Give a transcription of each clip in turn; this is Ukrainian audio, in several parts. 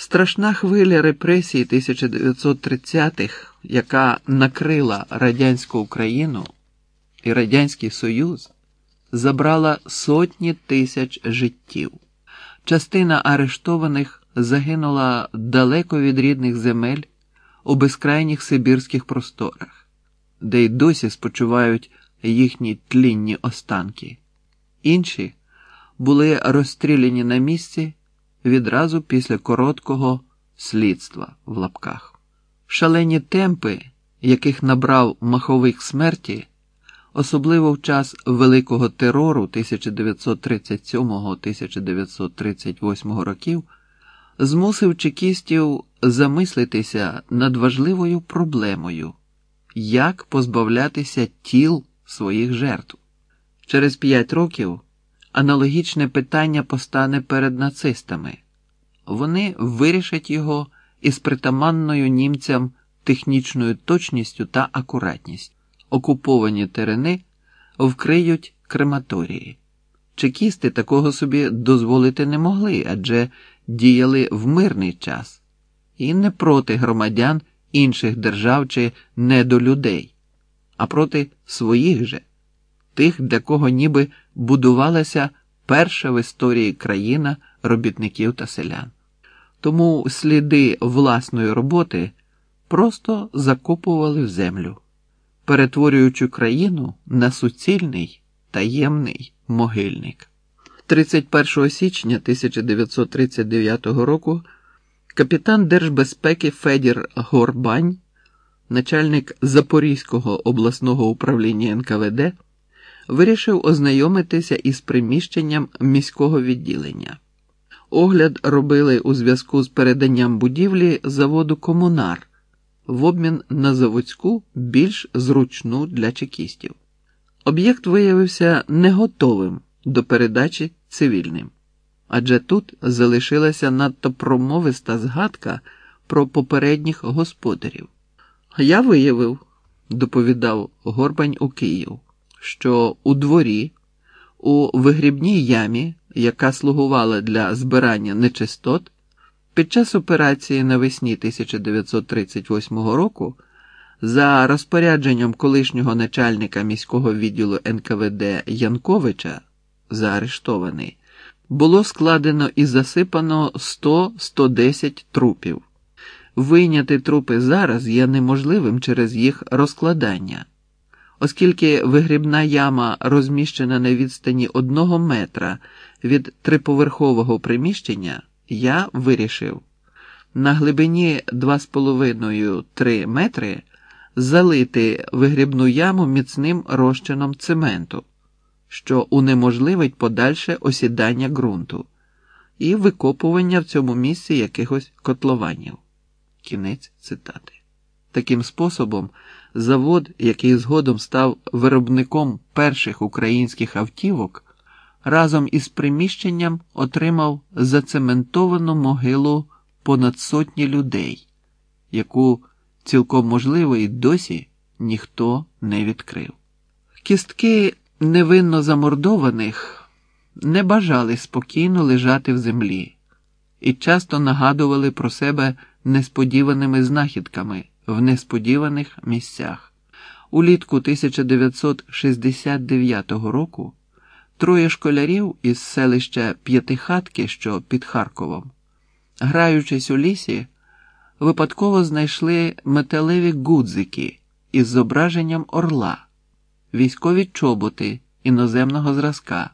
Страшна хвиля репресій 1930-х, яка накрила радянську Україну і Радянський Союз, забрала сотні тисяч життів. Частина арештованих загинула далеко від рідних земель у безкрайніх сибірських просторах, де й досі спочивають їхні тлінні останки. Інші були розстріляні на місці відразу після короткого слідства в лапках. Шалені темпи, яких набрав маховик смерті, особливо в час великого терору 1937-1938 років, змусив чекістів замислитися над важливою проблемою, як позбавлятися тіл своїх жертв. Через п'ять років аналогічне питання постане перед нацистами. Вони вирішать його із притаманною німцям технічною точністю та акуратністю. Окуповані терени вкриють крематорії. Чекісти такого собі дозволити не могли, адже діяли в мирний час і не проти громадян інших держав чи не до людей, а проти своїх же, тих, для кого ніби будувалася перша в історії країна робітників та селян. Тому сліди власної роботи просто закопували в землю, перетворюючи країну на суцільний таємний могильник. 31 січня 1939 року капітан Держбезпеки Федір Горбань, начальник Запорізького обласного управління НКВД, вирішив ознайомитися із приміщенням міського відділення. Огляд робили у зв'язку з переданням будівлі заводу Комунар в обмін на заводську більш зручну для чекістів. Об'єкт виявився не готовим до передачі цивільним, адже тут залишилася надто промовиста згадка про попередніх господарів. Я виявив, доповідав Горбань у Київ, що у дворі, у вигрібній ямі, яка слугувала для збирання нечистот, під час операції навесні 1938 року. За розпорядженням колишнього начальника міського відділу НКВД Янковича, заарештований, було складено і засипано 100-110 трупів. Вийняти трупи зараз є неможливим через їх розкладання, оскільки вигрібна яма розміщена на відстані одного метра від триповерхового приміщення, я вирішив на глибині 2,5-3 метри залити вигрібну яму міцним розчином цементу, що унеможливить подальше осідання ґрунту і викопування в цьому місці якихось котлованів. Кінець цитати. Таким способом, завод, який згодом став виробником перших українських автівок, разом із приміщенням отримав зацементовану могилу понад сотні людей, яку цілком можливо і досі ніхто не відкрив. Кістки невинно замордованих не бажали спокійно лежати в землі і часто нагадували про себе несподіваними знахідками в несподіваних місцях. Улітку 1969 року троє школярів із селища П'ятихатки, що під Харковом, граючись у лісі, випадково знайшли металеві гудзики із зображенням орла, військові чоботи іноземного зразка,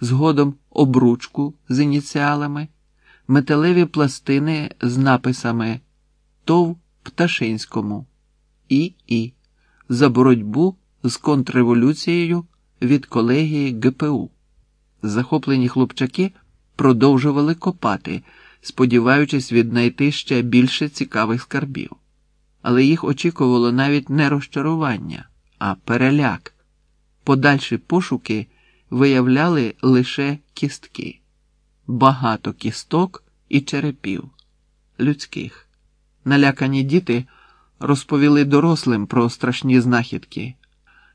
згодом обручку з ініціалами, металеві пластини з написами ТОВ Пташинському і І за боротьбу з контрреволюцією від колегії ГПУ. Захоплені хлопчаки продовжували копати сподіваючись віднайти ще більше цікавих скарбів. Але їх очікувало навіть не розчарування, а переляк. Подальші пошуки виявляли лише кістки, багато кісток і черепів людських. Налякані діти розповіли дорослим про страшні знахідки,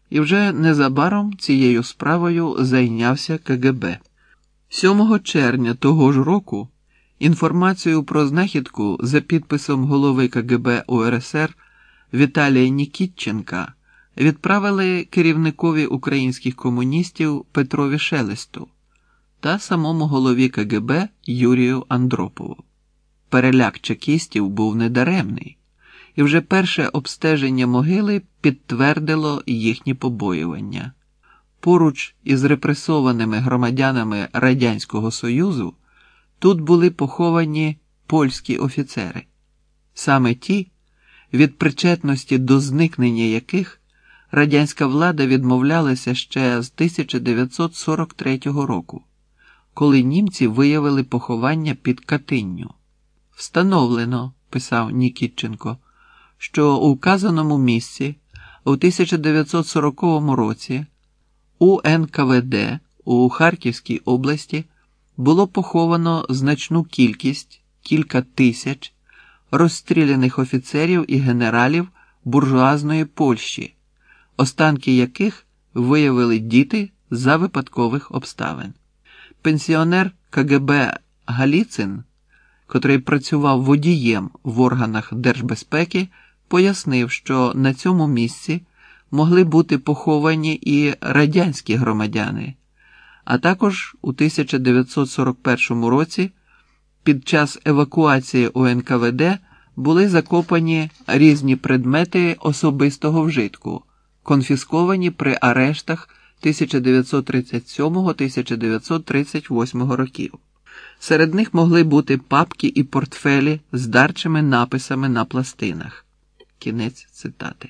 і вже незабаром цією справою зайнявся КГБ. 7 червня того ж року. Інформацію про знахідку за підписом голови КГБ УРСР Віталія Нікітченка відправили керівникові українських комуністів Петрові Шелесту та самому голові КГБ Юрію Андропову. Переляк чекістів був недаремний, і вже перше обстеження могили підтвердило їхні побоювання. Поруч із репресованими громадянами Радянського Союзу тут були поховані польські офіцери, саме ті, від причетності до зникнення яких радянська влада відмовлялася ще з 1943 року, коли німці виявили поховання під Катинню. Встановлено, писав Нікітченко, що у вказаному місці у 1940 році у НКВД у Харківській області було поховано значну кількість кілька тисяч розстріляних офіцерів і генералів буржуазної Польщі, останки яких виявили діти за випадкових обставин. Пенсіонер КГБ Галіцин, котрий працював водієм в органах держбезпеки, пояснив, що на цьому місці могли бути поховані і радянські громадяни, а також у 1941 році під час евакуації УНКВД були закопані різні предмети особистого вжитку, конфісковані при арештах 1937-1938 років. Серед них могли бути папки і портфелі з дарчими написами на пластинах. Кінець цитати.